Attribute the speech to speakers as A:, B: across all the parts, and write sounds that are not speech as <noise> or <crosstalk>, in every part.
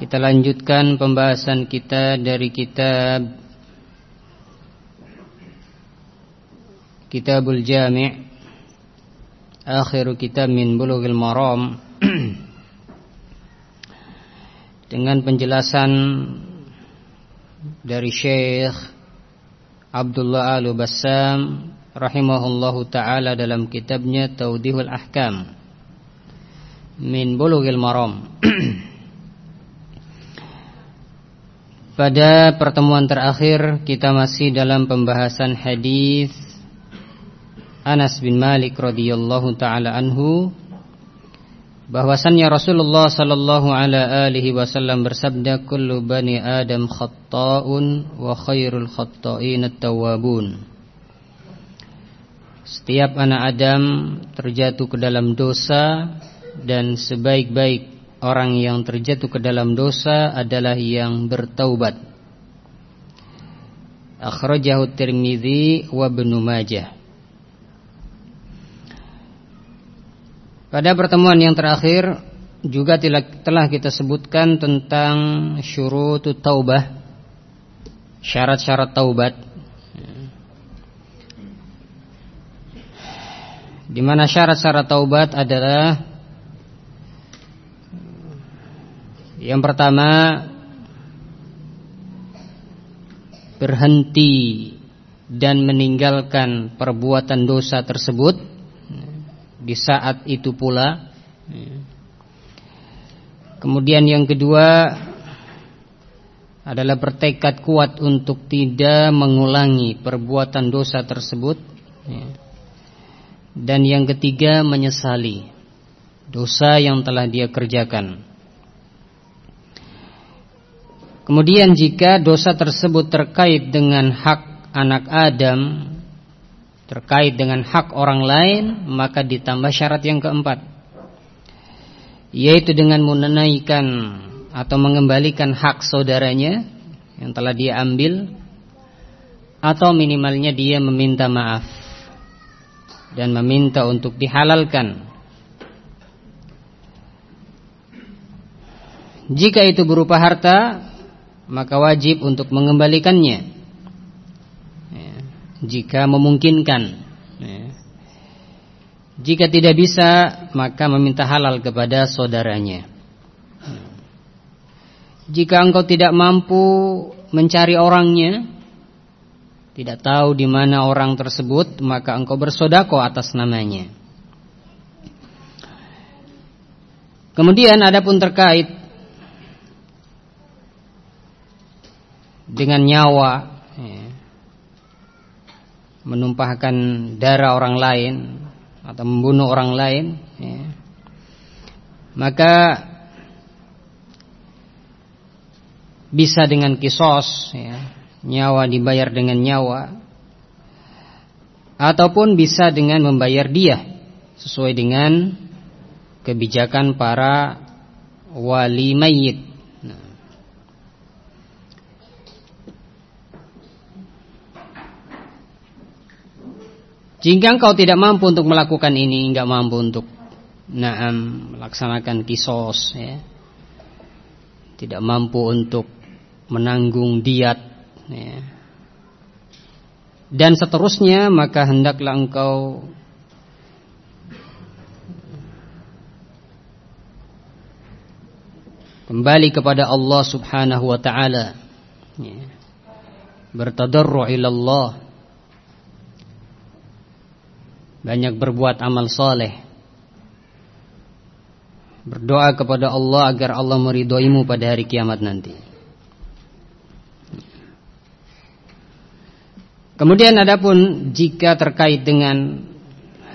A: kita lanjutkan pembahasan kita dari kitab Kitabul Jami' Akhiru kitab min bulughil maram. <clears throat> Dengan penjelasan dari Syekh Abdullah Al-Bassam rahimahullahu taala dalam kitabnya Taudihul Ahkam min Bulughil Maram <clears throat> Pada pertemuan terakhir kita masih dalam pembahasan hadis Anas bin Malik radhiyallahu taala anhu. Bahwasannya Rasulullah sallallahu alaihi wasallam bersabda kullu bani adam khata'un wa khairul khata'in at-tawwabun. Setiap anak Adam terjatuh ke dalam dosa dan sebaik-baik orang yang terjatuh ke dalam dosa adalah yang bertaubat. Akhrajahu Tirmizi wa Ibnu Majah. Pada pertemuan yang terakhir juga telah kita sebutkan tentang syurutut taubah, syarat-syarat taubat. Di mana syarat-syarat taubat adalah Yang pertama Berhenti Dan meninggalkan perbuatan dosa tersebut. Di saat itu pula. Kemudian yang kedua Adalah bertekad kuat untuk tidak mengulangi perbuatan dosa tersebut. Dan yang ketiga menyesali Dosa yang telah dia kerjakan Kemudian jika dosa tersebut terkait dengan hak anak Adam Terkait dengan hak orang lain Maka ditambah syarat yang keempat. Yaitu dengan menunaikan Atau mengembalikan hak saudaranya Yang telah dia ambil Atau minimalnya dia meminta maaf Dan meminta untuk dihalalkan. Jika itu berupa harta maka wajib untuk mengembalikannya. Ya, jika memungkinkan. Ya. jika tidak bisa maka meminta halal kepada saudaranya. Ya. jika engkau tidak mampu mencari orangnya tidak tahu di mana orang tersebut maka engkau bersodako atas namanya. Kemudian adapun terkait dengan nyawa ya, menumpahkan darah orang lain atau membunuh orang lain ya, maka bisa dengan kisos ya, nyawa dibayar dengan nyawa ataupun bisa dengan membayar dia sesuai dengan kebijakan para wali mayit Jika engkau tidak mampu untuk melakukan ini, enggak mampu untuk naam melaksanakan kisos ya. Tidak mampu untuk menanggung diat ya. Dan seterusnya maka hendaklah engkau kembali kepada Allah Subhanahu wa taala ya. Bertadarru' ila Allah banyak berbuat amal soleh. Berdoa kepada Allah agar Allah meridhoimu pada hari kiamat nanti. Kemudian adapun jika terkait dengan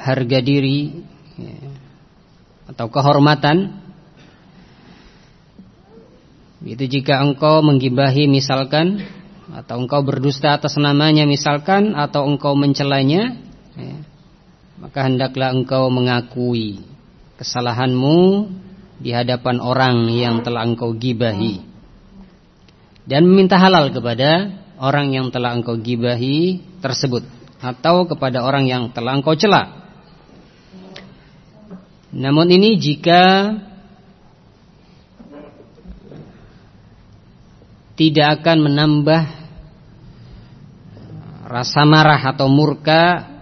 A: harga diri ya, atau kehormatan Itu jika engkau menggibahi misalkan atau engkau berdusta atas namanya misalkan atau engkau mencelanya ya, maka hendaklah engkau mengakui kesalahanmu di hadapan orang yang telah engkau gibahi dan meminta halal kepada orang yang telah engkau gibahi tersebut atau kepada orang yang telah engkau cela. Namun ini jika tidak akan menambah rasa marah atau murka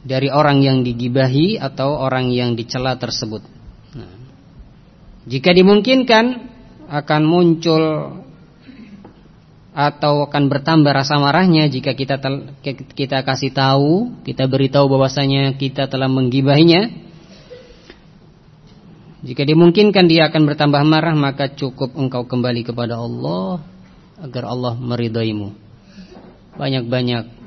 A: dari orang yang digibahi atau orang yang dicela tersebut. Nah, jika dimungkinkan akan muncul atau akan bertambah rasa marahnya jika kita kita kasih tahu, kita beritahu bahwasanya kita telah menggibahinya jika dimungkinkan dia akan bertambah marah maka cukup engkau kembali kepada Allah agar Allah meridaimu. Banyak-banyak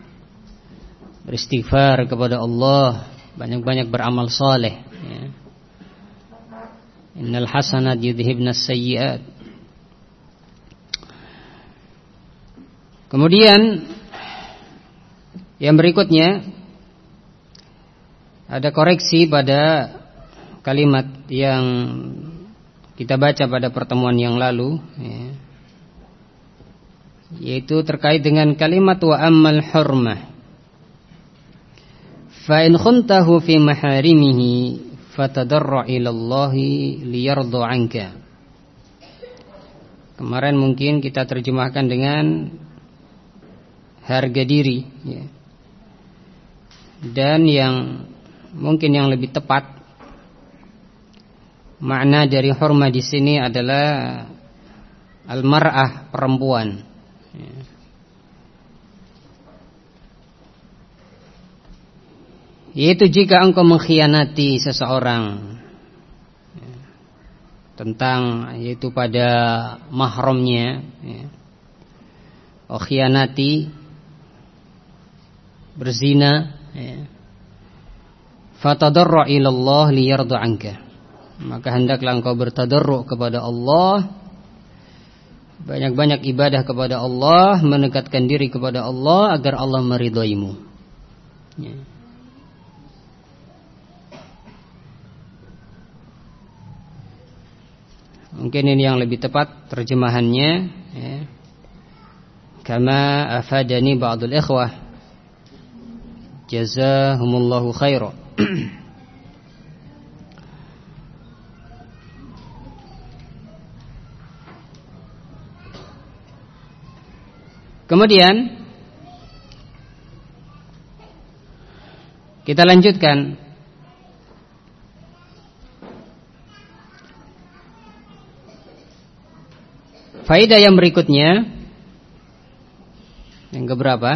A: beristighfar kepada Allah, banyak-banyak beramal saleh ya. Innal hasanat yudhibnas sayyiat. Kemudian yang berikutnya ada koreksi pada kalimat yang kita baca pada pertemuan yang lalu ya, yaitu terkait dengan kalimat wa ammal hurmah fa in khuntahu fi maharimihi fatadarra ila Allah anka kemarin mungkin kita terjemahkan dengan harga diri ya. dan yang mungkin yang lebih tepat Makna dari horma di sini adalah almar'ah perempuan. Yaitu jika engkau mengkhianati seseorang tentang yaitu pada mahramnya ya. Khianati berzina ya. Fatadarra ila Allah liyardu anka maka hendaklah engkau bertadarruk kepada Allah banyak-banyak ibadah kepada Allah mendekatkan diri kepada Allah agar Allah meridhoimu ya. Mungkin ini yang lebih tepat terjemahannya ya. kama afadani ba'dul ikhwah. Jazahumullahu khairan <clears throat> Kemudian kita lanjutkan Faidah yang berikutnya Yang keberapa?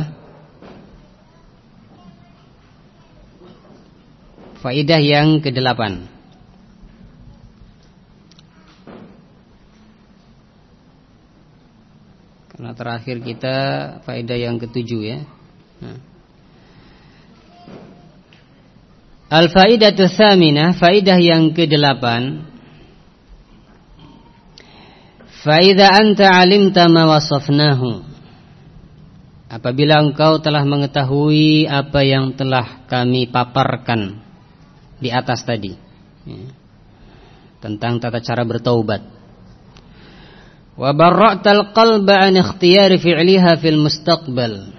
A: Faidah yang kedelapan Karena terakhir kita faedah yang ketujuh ya. Nah. Al-faidatu tsaminah, faidah yang kedelapan. Faida anta alimta ma wasafnahu. Apabila engkau telah mengetahui apa yang telah kami paparkan di atas tadi ya, tentang tata cara bertaubat wa barra'tal qalba an ikhtiyari fi'liha fil mustaqbal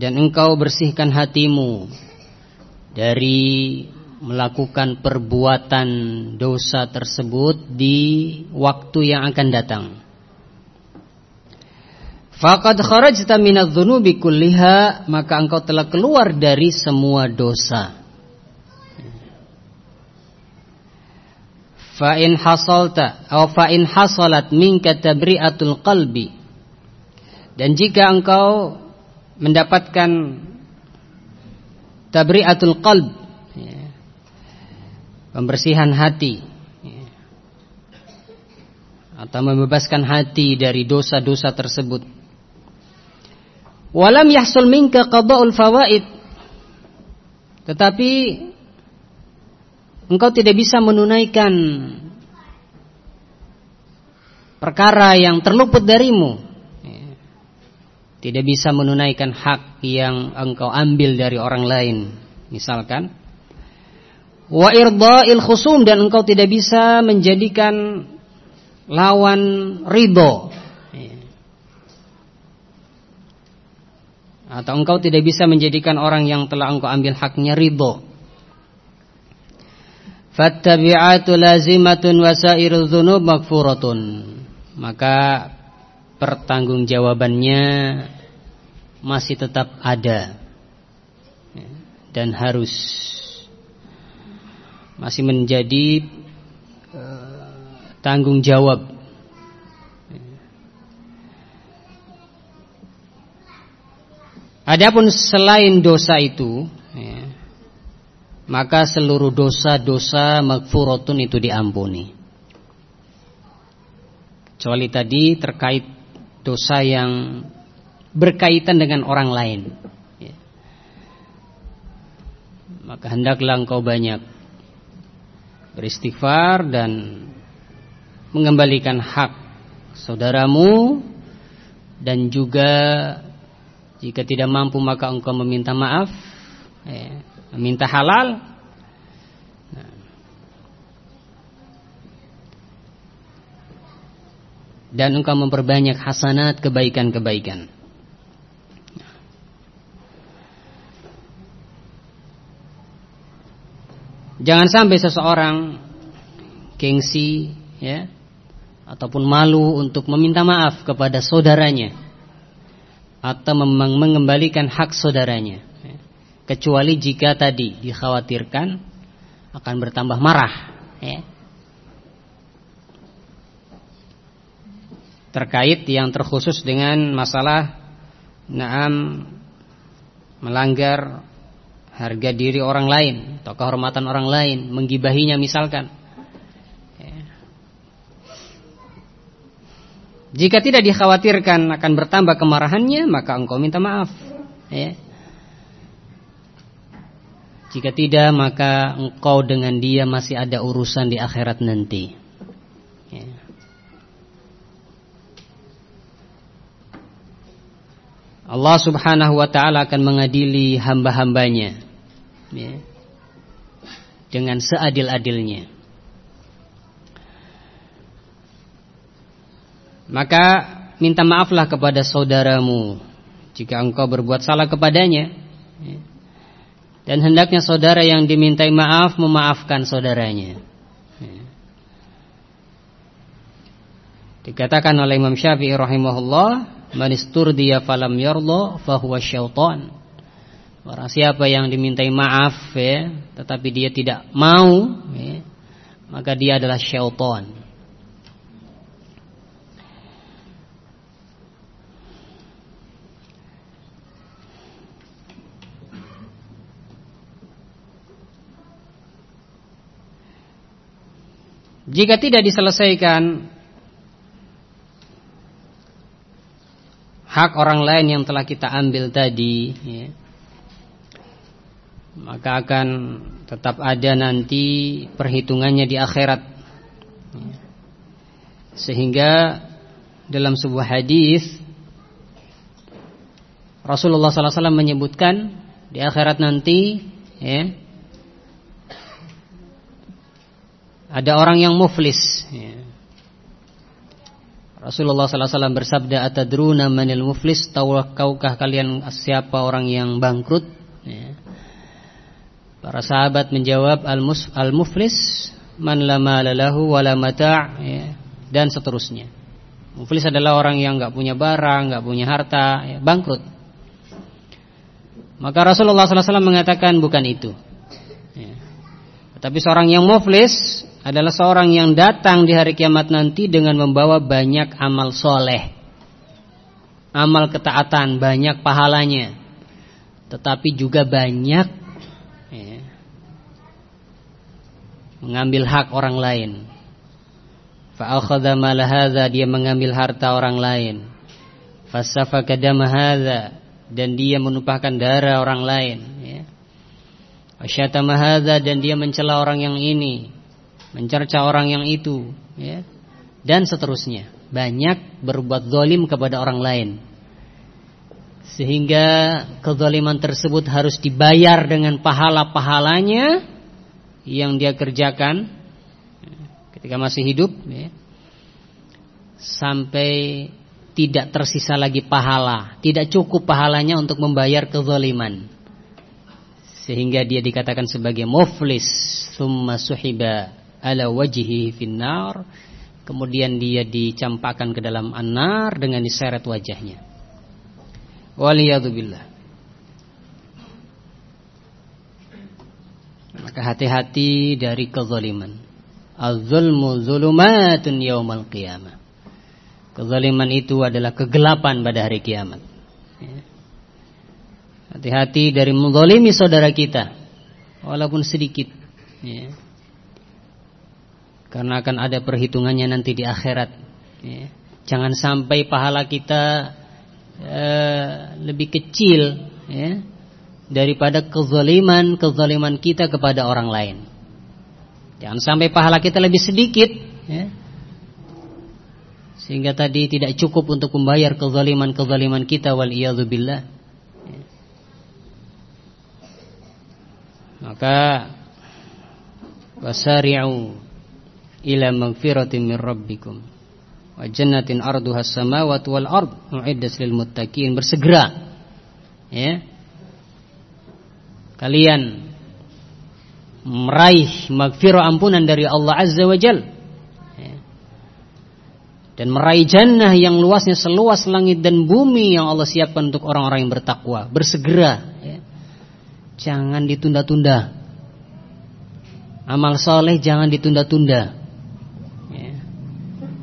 A: dan engkau bersihkan hatimu dari melakukan perbuatan dosa tersebut di waktu yang akan datang. Faqad kharajta minadh-dhunubi kulliha maka engkau telah keluar dari semua dosa. Fa in hasalta atau fa in hasalat minka tabri'atul qalbi. Dan jika engkau mendapatkan tabri'atul qalb pembersihan hati. Atau membebaskan hati dari dosa-dosa tersebut. Walam yahsul minka qada'ul fawaid. Tetapi engkau tidak bisa menunaikan perkara yang terluput darimu. Tidak bisa menunaikan hak yang engkau ambil dari orang lain. Misalkan wa irda'il khusum dan engkau tidak bisa menjadikan lawan ridho. Ya. atau engkau tidak bisa menjadikan orang yang telah engkau ambil haknya ridho. Fattabi'atu lazimatun wasairul dzunub maghfuratun. Maka pertanggungjawabannya masih tetap ada. Dan harus masih menjadi uh, tanggung jawab Adapun selain dosa itu ya, maka seluruh dosa-dosa magfuratun itu diampuni. Kecuali tadi terkait dosa yang berkaitan dengan orang lain. Ya. Maka hendaklah engkau banyak beristighfar dan mengembalikan hak saudaramu dan juga jika tidak mampu maka engkau meminta maaf. Ya minta halal dan engkau memperbanyak hasanat kebaikan-kebaikan. Jangan sampai seseorang gengsi ya ataupun malu untuk meminta maaf kepada saudaranya atau mengembalikan hak saudaranya kecuali jika tadi dikhawatirkan akan bertambah marah ya. terkait yang terkhusus dengan masalah naam melanggar harga diri orang lain atau kehormatan orang lain menggibahinya misalkan ya. jika tidak dikhawatirkan akan bertambah kemarahannya maka engkau minta maaf ya jika tidak maka engkau dengan dia masih ada urusan di akhirat nanti. Ya. Allah subhanahu wa ta'ala akan mengadili hamba-hambanya ya, Dengan seadil-adilnya Maka minta maaflah kepada saudaramu Jika engkau berbuat salah kepadanya ya. Dan hendaknya saudara yang dimintai maaf memaafkan saudaranya. Dikatakan oleh Imam Syafi'i rahimahullah, "Man isturdiya falam yarda fahuwa syaitan." Barang siapa yang dimintai maaf ya, tetapi dia tidak mau, ya, maka dia adalah syaitan. Jika tidak diselesaikan hak orang lain yang telah kita ambil tadi, ya, maka akan tetap ada nanti perhitungannya di akhirat. Sehingga dalam sebuah hadis Rasulullah SAW menyebutkan di akhirat nanti, ya, Ada orang yang muflis. Ya. Rasulullah SAW bersabda, Atadruna manil muflis, tahukah kalian siapa orang yang bangkrut? Ya. Para sahabat menjawab, Al-muflis, man lama lalahu wala mata' ya. dan seterusnya. Muflis adalah orang yang nggak punya barang, nggak punya harta, ya, bangkrut. Maka Rasulullah SAW mengatakan bukan itu. Tapi seorang yang muflis adalah seorang yang datang di hari kiamat nanti dengan membawa banyak amal soleh, amal ketaatan, banyak pahalanya, tetapi juga banyak ya, mengambil hak orang lain. Fa'akhadha malahadha dia mengambil harta orang lain. Fasafaka dan dia menumpahkan darah orang lain. Ya. Wasyatama dan dia mencela orang yang ini mencerca orang yang itu ya dan seterusnya banyak berbuat zalim kepada orang lain. Sehingga kezaliman tersebut harus dibayar dengan pahala-pahalanya yang dia kerjakan ketika masih hidup ya, sampai tidak tersisa lagi pahala, tidak cukup pahalanya untuk membayar kezaliman. Sehingga dia dikatakan sebagai muflis, summa suhiba ala wajhihi finnar, kemudian dia dicampakkan ke dalam anar dengan diseret wajahnya. Waliyadzubillah. Maka hati-hati dari kezaliman. Az-zulmu zulumatun yaumal qiyamah. Kezaliman itu adalah kegelapan pada hari kiamat. Ya. Hati-hati dari menzalimi saudara kita walaupun sedikit. Ya. Karena akan ada perhitungannya nanti di akhirat. Ya. Jangan sampai pahala kita uh, lebih kecil ya, daripada kezaliman kezaliman kita kepada orang lain. Jangan sampai pahala kita lebih sedikit. Ya sehingga tadi tidak cukup untuk membayar kezaliman-kezaliman kita wal Maka wasari'u ila magfiratin min rabbikum. Wa jannatin arduha samawati wal ard mu'iddas lil muttaqin. Bersegera. Ya. Kalian meraih magfirah ampunan dari Allah azza wa jalla dan meraih jannah yang luasnya seluas langit dan bumi yang Allah siapkan untuk orang-orang yang bertakwa. Bersegera. Jangan ditunda-tunda. Amal soleh jangan ditunda-tunda. Ya.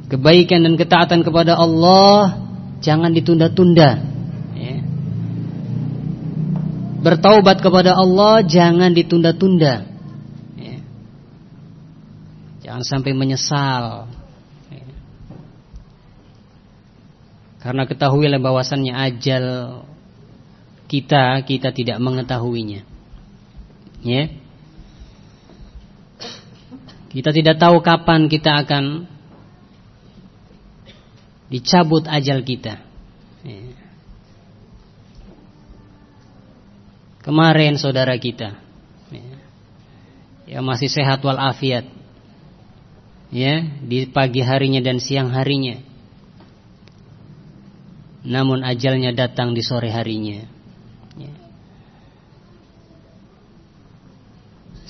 A: Kebaikan dan ketaatan kepada Allah jangan ditunda-tunda. Ya. Bertaubat kepada Allah jangan ditunda-tunda. Ya. Jangan sampai menyesal Karena ketahuilah bahwasannya ajal kita kita tidak mengetahuinya. Ya. Kita tidak tahu kapan kita akan dicabut ajal kita. Ya. Kemarin saudara kita ya, yang masih sehat walafiat ya di pagi harinya dan siang harinya namun ajalnya datang di sore harinya. Ya.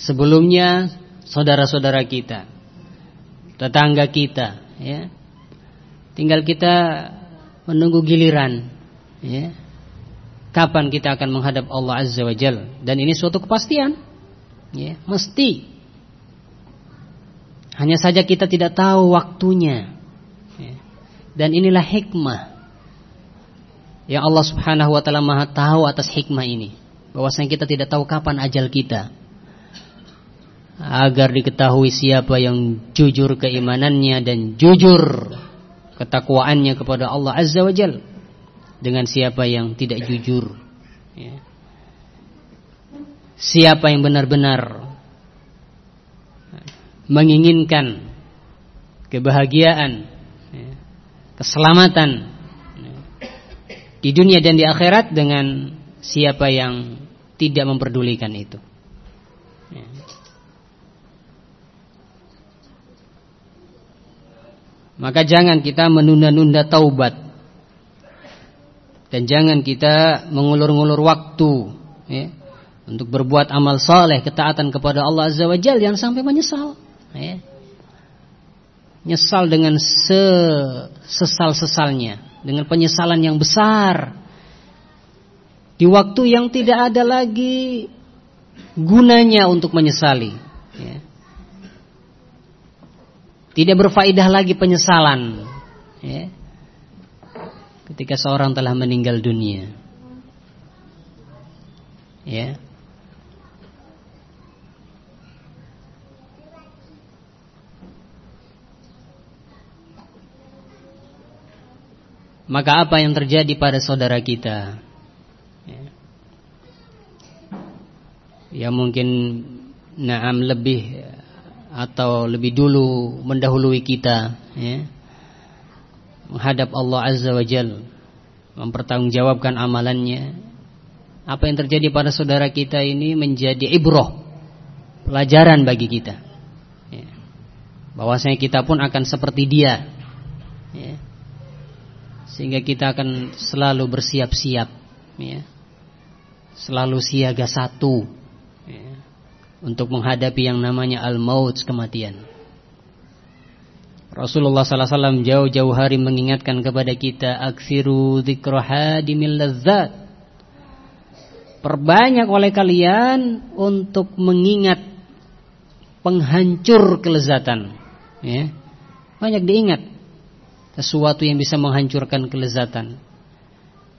A: Sebelumnya saudara-saudara kita, tetangga kita, ya, tinggal kita menunggu giliran, ya, kapan kita akan menghadap Allah Azza wa. Dan ini suatu kepastian, ya, mesti. Hanya saja kita tidak tahu waktunya. Ya. Dan inilah hikmah yang Allah Subhanahu wa taala Maha tahu atas hikmah ini. Bahwasanya kita tidak tahu kapan ajal kita. Agar diketahui siapa yang jujur keimanannya dan jujur ketakwaannya kepada Allah Azza wa Jal dengan siapa yang tidak jujur. Ya. Siapa yang benar-benar menginginkan kebahagiaan, ya, keselamatan di dunia dan di akhirat dengan siapa yang tidak memperdulikan itu. Ya. Maka jangan kita menunda-nunda taubat dan jangan kita mengulur-ngulur waktu ya, untuk berbuat amal saleh, ketaatan kepada Allah Azza wa Jalla yang sampai menyesal. Ya. Nyesal dengan sesesal-sesalnya dengan penyesalan yang besar di waktu yang tidak ada lagi gunanya untuk menyesali ya. Tidak berfaedah lagi penyesalan ya. ketika seorang telah meninggal dunia ya maka apa yang terjadi pada saudara kita? Ya, ya mungkin naam lebih atau lebih dulu mendahului kita, ya. menghadap Allah Azza wa Jal mempertanggungjawabkan amalannya apa yang terjadi pada saudara kita ini menjadi ibroh pelajaran bagi kita ya. bahwasanya kita pun akan seperti dia ya. sehingga kita akan selalu bersiap-siap ya. selalu siaga satu. Untuk menghadapi yang namanya al-maut kematian Rasulullah SAW jauh-jauh hari mengingatkan kepada kita aksiru dzikrohadimil lezat Perbanyak oleh kalian untuk mengingat penghancur kelezatan. Ya. Banyak diingat sesuatu yang bisa menghancurkan kelezatan,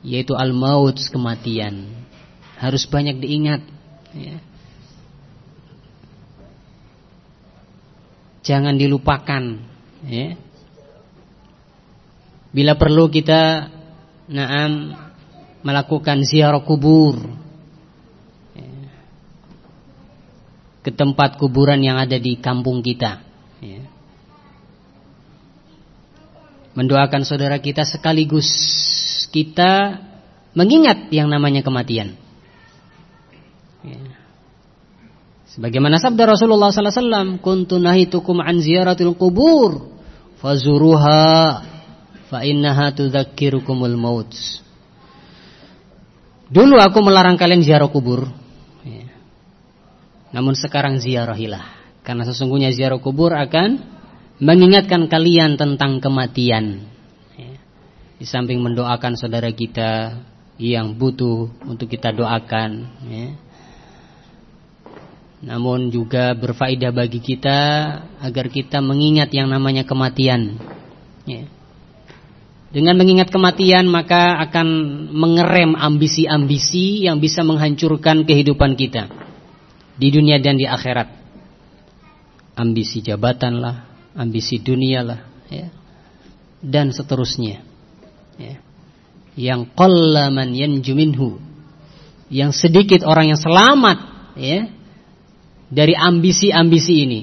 A: yaitu al-maut kematian. Harus banyak diingat. Ya. Jangan dilupakan. Ya. Bila perlu kita naam melakukan ziarah kubur ke tempat kuburan yang ada di kampung kita. Ya. Mendoakan saudara kita sekaligus kita mengingat yang namanya kematian. Sebagaimana sabda Rasulullah sallallahu alaihi wasallam, "Kuntu nahitukum an ziyaratil qubur fazuruha fa innaha tudzakkirukumul maut." Dulu aku melarang kalian ziarah kubur, namun sekarang ziarahilah Karena sesungguhnya ziarah kubur akan Mengingatkan kalian tentang kematian ya. Di samping mendoakan saudara kita Yang butuh untuk kita doakan ya. Namun juga berfaedah bagi kita Agar kita mengingat yang namanya kematian ya. Dengan mengingat kematian maka akan mengerem ambisi-ambisi yang bisa menghancurkan kehidupan kita di dunia dan di akhirat. Ambisi jabatan lah, ambisi dunia lah, ya. dan seterusnya. Ya. Yang qallaman yanjuminhu, yang sedikit orang yang selamat, ya, dari ambisi-ambisi ini.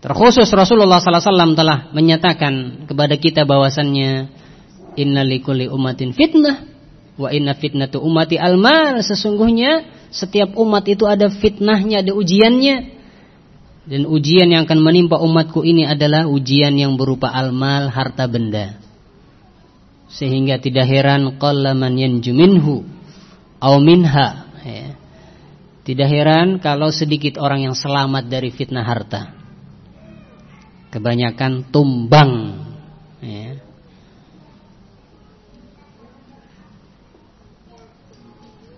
A: Terkhusus Rasulullah SAW telah menyatakan kepada kita bahwasannya innalikulli umatin fitnah Wa inna fitnatu umati almal. Sesungguhnya setiap umat itu ada fitnahnya, ada ujiannya. Dan ujian yang akan menimpa umatku ini adalah ujian yang berupa almal, harta benda. Sehingga tidak heran qallaman yanju minhu au minha. Ya. Tidak heran kalau sedikit orang yang selamat dari fitnah harta. Kebanyakan tumbang. Ya.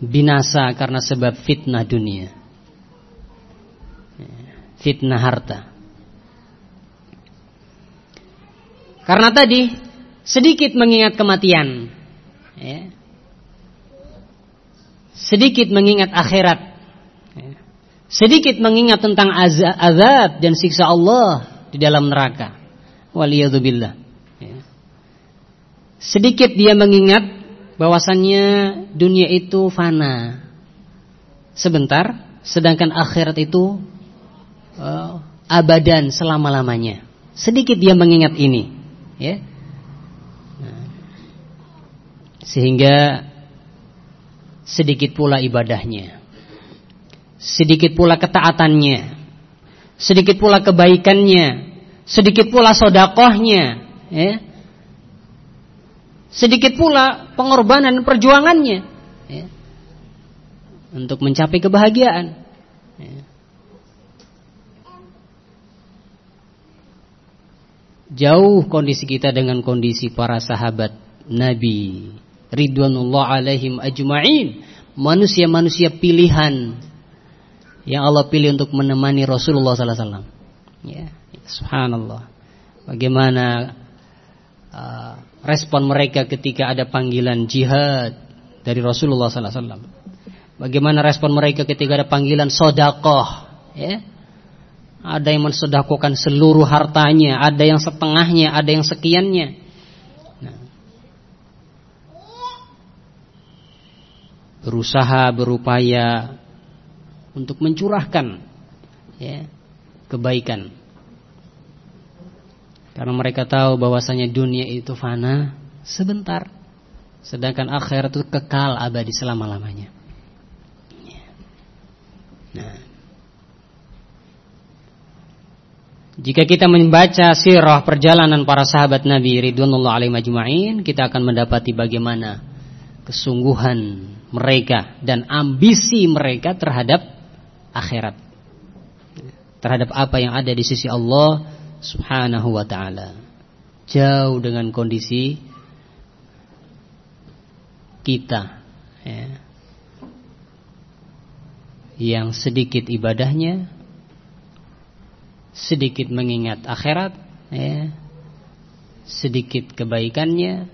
A: binasa karena sebab fitnah dunia. Fitnah harta. Karena tadi sedikit mengingat kematian. Ya. Sedikit mengingat akhirat. Sedikit mengingat tentang azab dan siksa Allah di dalam neraka. Waliyadzubillah. Ya. Sedikit dia mengingat bahwasannya dunia itu fana. Sebentar, sedangkan akhirat itu uh, abadan selama-lamanya. Sedikit dia mengingat ini, ya. Nah, sehingga sedikit pula ibadahnya. Sedikit pula ketaatannya. Sedikit pula kebaikannya. Sedikit pula sodakohnya, ya Sedikit pula pengorbanan perjuangannya ya, untuk mencapai kebahagiaan. Ya. Jauh kondisi kita dengan kondisi para sahabat Nabi Ridwanullah alaihim ajma'in Manusia-manusia pilihan Yang Allah pilih untuk menemani Rasulullah sallallahu alaihi wasallam. Ya, subhanallah. Bagaimana uh, respon mereka ketika ada panggilan jihad dari Rasulullah sallallahu alaihi wasallam. Bagaimana respon mereka ketika ada panggilan sodakoh, ya? Ada yang mensodakokan seluruh hartanya, ada yang setengahnya, ada yang sekiannya. Nah. Berusaha, berupaya untuk mencurahkan ya, kebaikan Karena mereka tahu bahwasanya dunia itu fana sebentar. Sedangkan akhirat itu kekal abadi selama-lamanya. Nah. Jika kita membaca sirah perjalanan para sahabat Nabi ridwanullah alaihi majma'in, kita akan mendapati bagaimana kesungguhan mereka dan ambisi mereka terhadap akhirat. Terhadap apa yang ada di sisi Allah Subhanahu wa taala. Jauh dengan kondisi kita ya. Yang sedikit ibadahnya sedikit mengingat akhirat ya. Sedikit kebaikannya,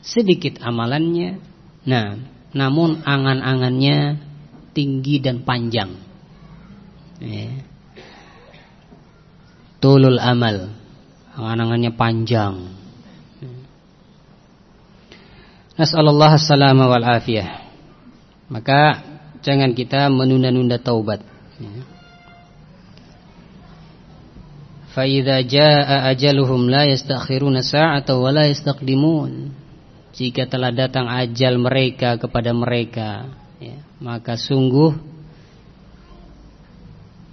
A: sedikit amalannya. Nah, namun angan-angannya tinggi dan panjang. Ya tulul amal. Angan-angannya panjang. Nasallallahu salama wal afiyah. Maka jangan kita menunda-nunda taubat. Fa idza jaa ajaluhum la yastakhiruna sa'atan wa la yastaqdimun. Jika telah datang ajal mereka kepada mereka ya, maka sungguh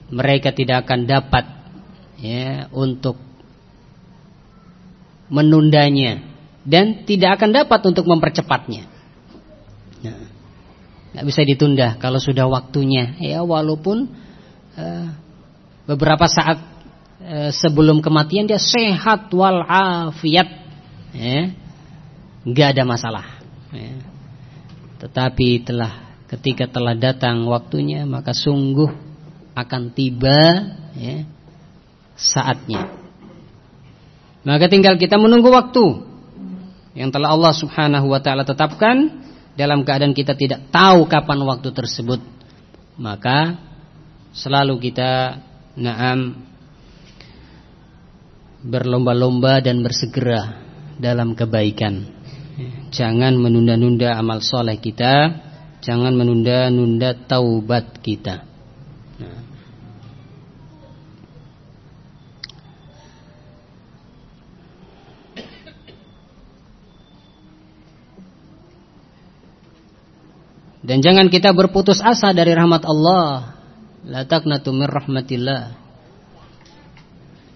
A: mereka tidak akan dapat ya untuk menundanya dan tidak akan dapat untuk mempercepatnya. Nah, nggak bisa ditunda kalau sudah waktunya ya walaupun uh, beberapa saat uh, sebelum kematian dia sehat walafiat ya nggak ada masalah ya. tetapi telah ketika telah datang waktunya maka sungguh akan tiba ya saatnya. Maka tinggal kita menunggu waktu yang telah Allah Subhanahu wa taala tetapkan dalam keadaan kita tidak tahu kapan waktu tersebut. Maka selalu kita naam berlomba-lomba dan bersegera dalam kebaikan. Jangan menunda-nunda amal soleh kita, jangan menunda-nunda taubat kita. Dan jangan kita berputus asa dari rahmat Allah. La taqnatu min rahmatillah.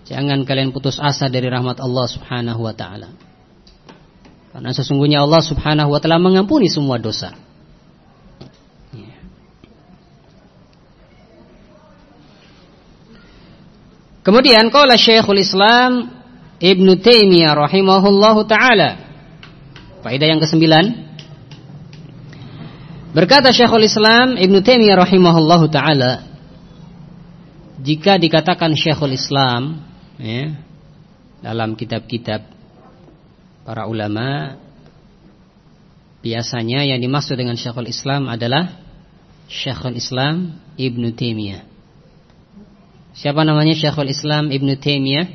A: Jangan kalian putus asa dari rahmat Allah Subhanahu wa taala. Karena sesungguhnya Allah Subhanahu wa taala mengampuni semua dosa. Kemudian qala Syekhul Islam Ibn Taimiyah rahimahullahu taala. Faedah yang kesembilan Berkata Syekhul Islam Ibn Taimiyah rahimahullahu taala, jika dikatakan Syekhul Islam ya, dalam kitab-kitab para ulama biasanya yang dimaksud dengan Syekhul Islam adalah Syekhul Islam Ibn Taimiyah. Siapa namanya Syekhul Islam Ibn Taimiyah?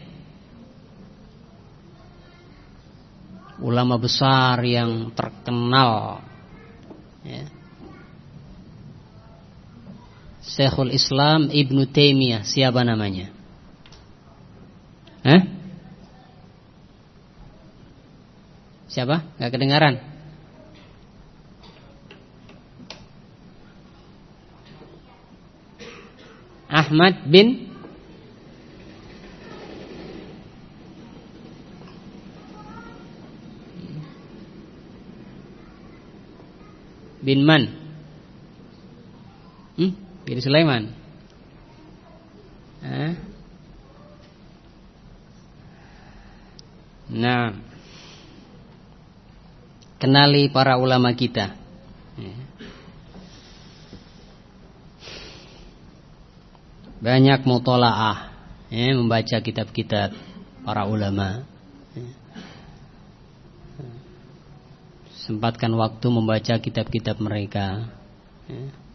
A: Ulama besar yang terkenal ya Syekhul Islam Ibnu Taimiyah siapa namanya? Hah? Siapa? Gak kedengaran? Ahmad bin bin Man. Hmm? Bin Sulaiman. Eh? Nah, kenali para ulama kita. Banyak mutolaah, ya, membaca kitab-kitab para ulama. Sempatkan waktu membaca kitab-kitab mereka. Ya.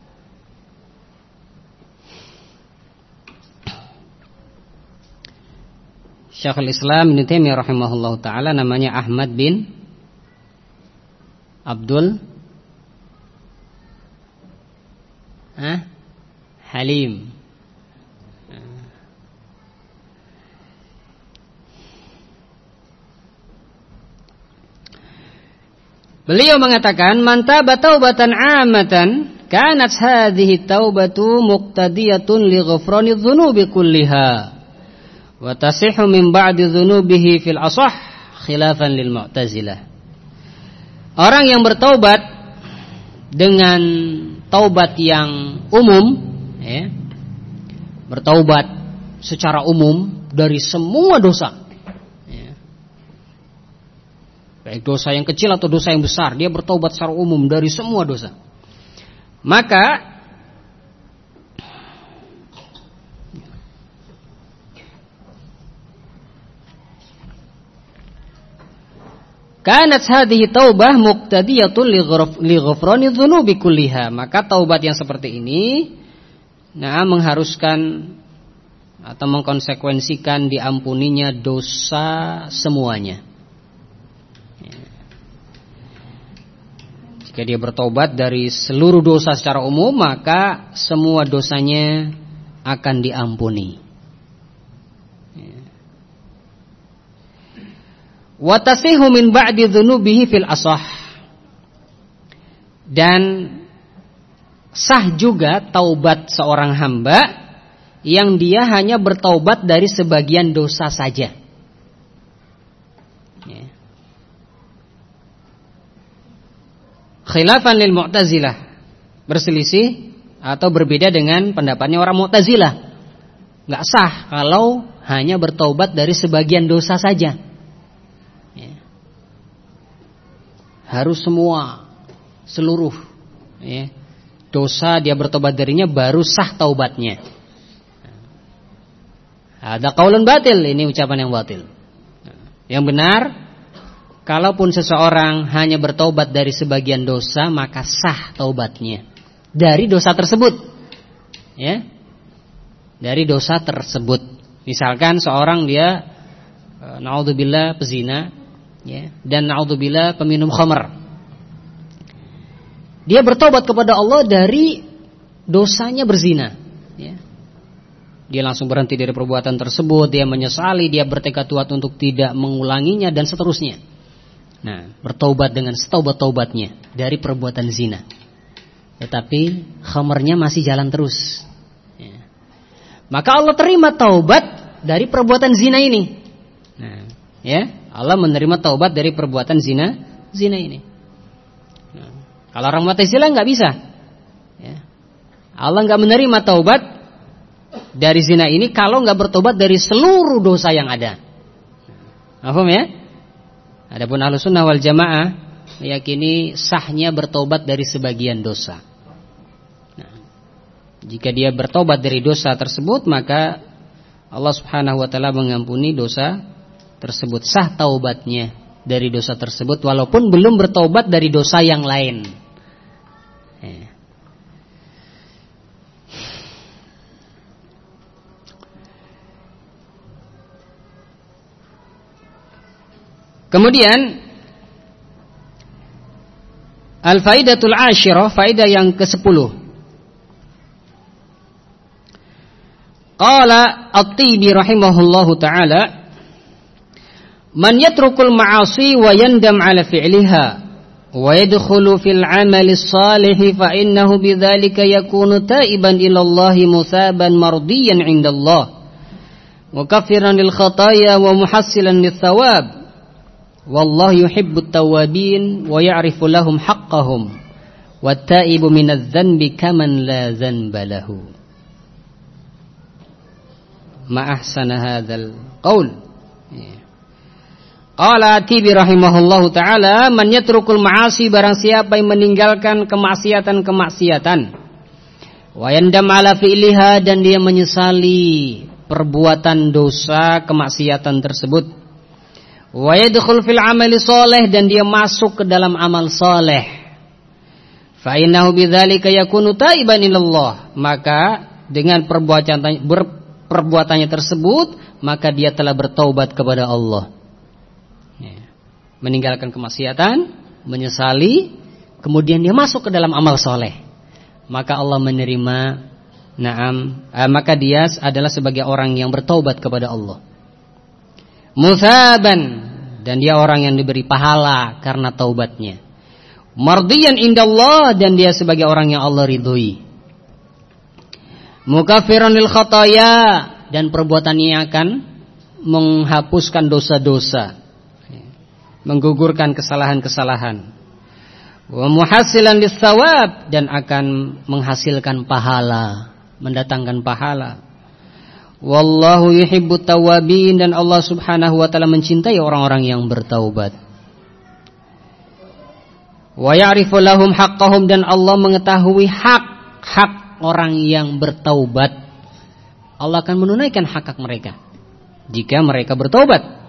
A: Syekhul Islam Ibn Taimiyah rahimahullahu taala namanya Ahmad bin Abdul Hah? Halim Beliau mengatakan mantaba taubatan amatan kanat hadhihi taubatu muqtadiyatun li ghufrani dzunubi kulliha wa tasihhu min ba'di dhunubihi fil asah khilafan lil mu'tazilah. Orang yang bertaubat dengan taubat yang umum ya, bertaubat secara umum dari semua dosa baik dosa yang kecil atau dosa yang besar, dia bertobat secara umum dari semua dosa. Maka Kanat hadhihi taubah muqtadiyatun li ghufrani dzunubi kulliha. Maka taubat yang seperti ini nah mengharuskan atau mengkonsekuensikan diampuninya dosa semuanya. Jika dia bertobat dari seluruh dosa secara umum Maka semua dosanya akan diampuni Watasihu min ba'di dhunubihi fil asah Dan sah juga taubat seorang hamba Yang dia hanya bertaubat dari sebagian dosa saja khilafan lil Mu'tazilah. Berselisih atau berbeda dengan pendapatnya orang Mu'tazilah. Enggak sah kalau hanya bertobat dari sebagian dosa saja. Ya. Harus semua seluruh ya. dosa dia bertobat darinya baru sah taubatnya. Ada kaulun batil, ini ucapan yang batil. Yang benar Kalaupun seseorang hanya bertobat dari sebagian dosa maka sah taubatnya dari dosa tersebut. Ya. Dari dosa tersebut. Misalkan seorang dia e, naudzubillah pezina ya dan naudzubillah peminum khamr. Dia bertobat kepada Allah dari dosanya berzina, ya. Dia langsung berhenti dari perbuatan tersebut, dia menyesali, dia bertekad kuat untuk tidak mengulanginya dan seterusnya. Nah, bertobat dengan setaubat-taubatnya dari perbuatan zina. Tetapi khamarnya masih jalan terus. Ya. Maka Allah terima taubat dari perbuatan zina ini. Nah, ya, Allah menerima taubat dari perbuatan zina zina ini. Nah, kalau orang Mu'tazilah nggak bisa. Ya. Allah nggak menerima taubat dari zina ini kalau nggak bertobat dari seluruh dosa yang ada. Paham ya? Adapun ahlu sunnah wal jamaah meyakini sahnya bertobat dari sebagian dosa. Nah, jika dia bertobat dari dosa tersebut maka Allah subhanahu wa taala mengampuni dosa tersebut sah taubatnya dari dosa tersebut walaupun belum bertobat dari dosa yang lain. Ya. Kemudian Al-faidatul asyirah, faidah yang ke-10. Qala At-Tibi rahimahullahu taala من يترك المعاصي ويندم على فعلها ويدخل في العمل الصالح فإنه بذلك يكون تائبا إلى الله مثابا مرضيا عند الله وكفرا للخطايا ومحصلا للثواب والله يحب التوابين ويعرف لهم حقهم والتائب من الذنب كمن لا ذنب له ما أحسن هذا القول yeah. Qala Tibi rahimahullahu taala man yatrukul ma'asi barang siapa yang meninggalkan kemaksiatan-kemaksiatan wa yandam ala fi'liha dan dia menyesali perbuatan dosa kemaksiatan tersebut wa yadkhul fil amali soleh dan dia masuk ke dalam amal soleh fa innahu bidzalika yakunu taiban ilallah maka dengan perbuatannya perbuatannya tersebut maka dia telah bertaubat kepada Allah. Meninggalkan kemaksiatan menyesali kemudian dia masuk ke dalam amal soleh maka Allah menerima naam eh, maka dia adalah sebagai orang yang bertaubat kepada Allah Musaban dan dia orang yang diberi pahala karena taubatnya. mardiyan indallah dan dia sebagai orang yang Allah ridhoi. Mukaffiran lil khataya dan perbuatannya akan menghapuskan dosa-dosa. Menggugurkan kesalahan-kesalahan. Wa muhasilan lis dan akan menghasilkan pahala, mendatangkan pahala. Wallahu yuhibbut tawabin dan Allah Subhanahu wa taala mencintai orang-orang yang bertaubat. Wa ya'rifu lahum haqqahum dan Allah mengetahui hak-hak orang yang bertaubat. Allah akan menunaikan hak-hak mereka jika mereka bertaubat.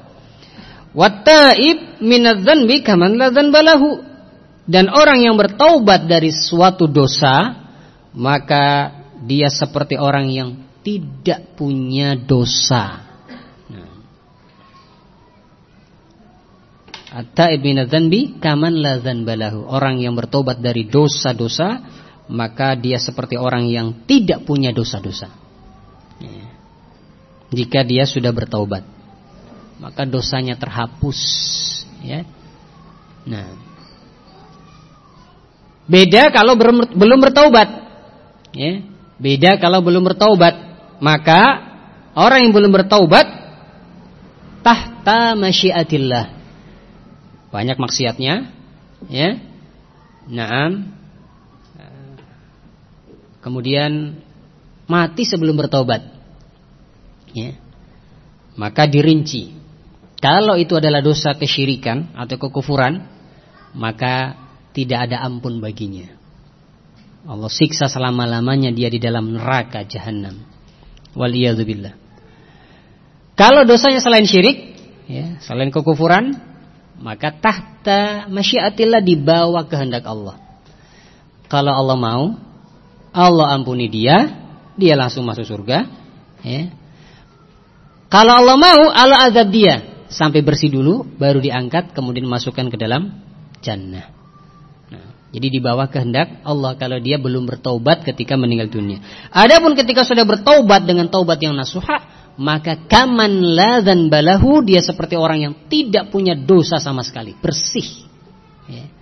A: Wattaib minadz-dzanbi kaman la dzanbalahu. Dan orang yang bertaubat dari suatu dosa, maka dia seperti orang yang tidak punya dosa. At-taib minadz-dzanbi kaman la dzanbalahu. Orang yang bertobat dari dosa-dosa, maka dia seperti orang yang tidak punya dosa-dosa. Ya. Jika dia sudah bertobat, maka dosanya terhapus, ya. Nah. Beda kalau belum bertobat. Ya. Beda kalau belum bertobat, maka orang yang belum bertobat tahta masyiatillah banyak maksiatnya ya naam kemudian mati sebelum bertobat ya maka dirinci kalau itu adalah dosa kesyirikan atau kekufuran maka tidak ada ampun baginya Allah siksa selama-lamanya dia di dalam neraka jahanam waliyadzubillah kalau dosanya selain syirik ya selain kekufuran maka tahta masyiatillah di bawah kehendak Allah. Kalau Allah mau, Allah ampuni dia, dia langsung masuk surga. Ya. Kalau Allah mau, Allah azab dia sampai bersih dulu, baru diangkat, kemudian masukkan ke dalam jannah. Nah, jadi di bawah kehendak Allah kalau dia belum bertaubat ketika meninggal dunia. Adapun ketika sudah bertaubat dengan taubat yang nasuha, maka kaman dan balahu dia seperti orang yang tidak punya dosa sama sekali, bersih. Ya.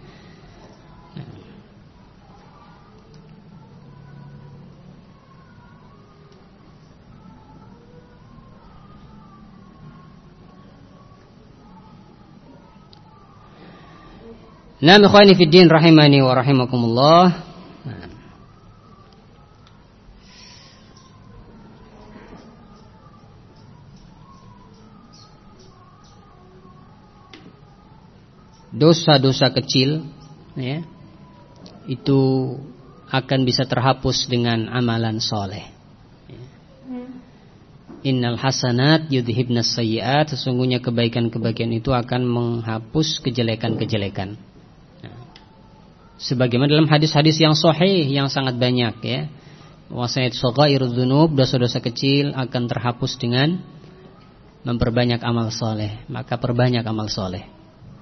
A: Nah, ikhwani fi din rahimani wa rahimakumullah. dosa-dosa kecil ya, itu akan bisa terhapus dengan amalan soleh. Innal hasanat yudhibnas sayyiat Sesungguhnya kebaikan-kebaikan itu akan menghapus kejelekan-kejelekan Sebagaimana dalam hadis-hadis yang sahih Yang sangat banyak ya. Wasayat sogairul dhunub Dosa-dosa kecil akan terhapus dengan Memperbanyak amal soleh. Maka perbanyak amal soleh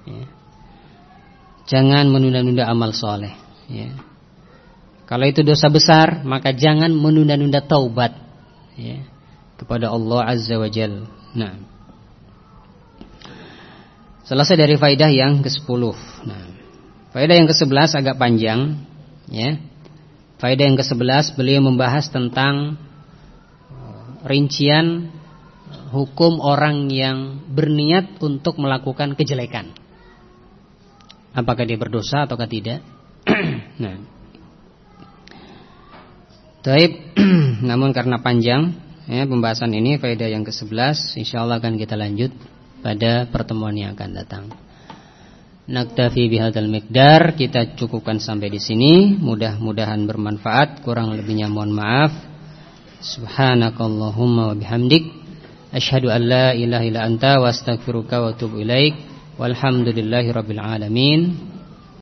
A: ya. Jangan menunda-nunda amal soleh ya. Kalau itu dosa besar Maka jangan menunda-nunda taubat ya, Kepada Allah Azza wa Jal. Nah. Selesai dari faidah yang ke-10 nah, Faidah yang ke-11 agak panjang ya. Faidah yang ke-11 beliau membahas tentang uh, Rincian Hukum orang yang berniat untuk melakukan kejelekan apakah dia berdosa ataukah tidak. <clears throat> nah. Taib, <clears throat> namun karena panjang ya, pembahasan ini faedah yang ke-11 insyaallah akan kita lanjut pada pertemuan yang akan datang. Naktafi bihadzal miqdar, kita cukupkan sampai di sini. Mudah-mudahan bermanfaat, kurang lebihnya mohon maaf. Subhanakallahumma wa bihamdik asyhadu an la ilaha illa anta wa astaghfiruka wa atubu ilaik. Walhamdulillahi rabbil alamin.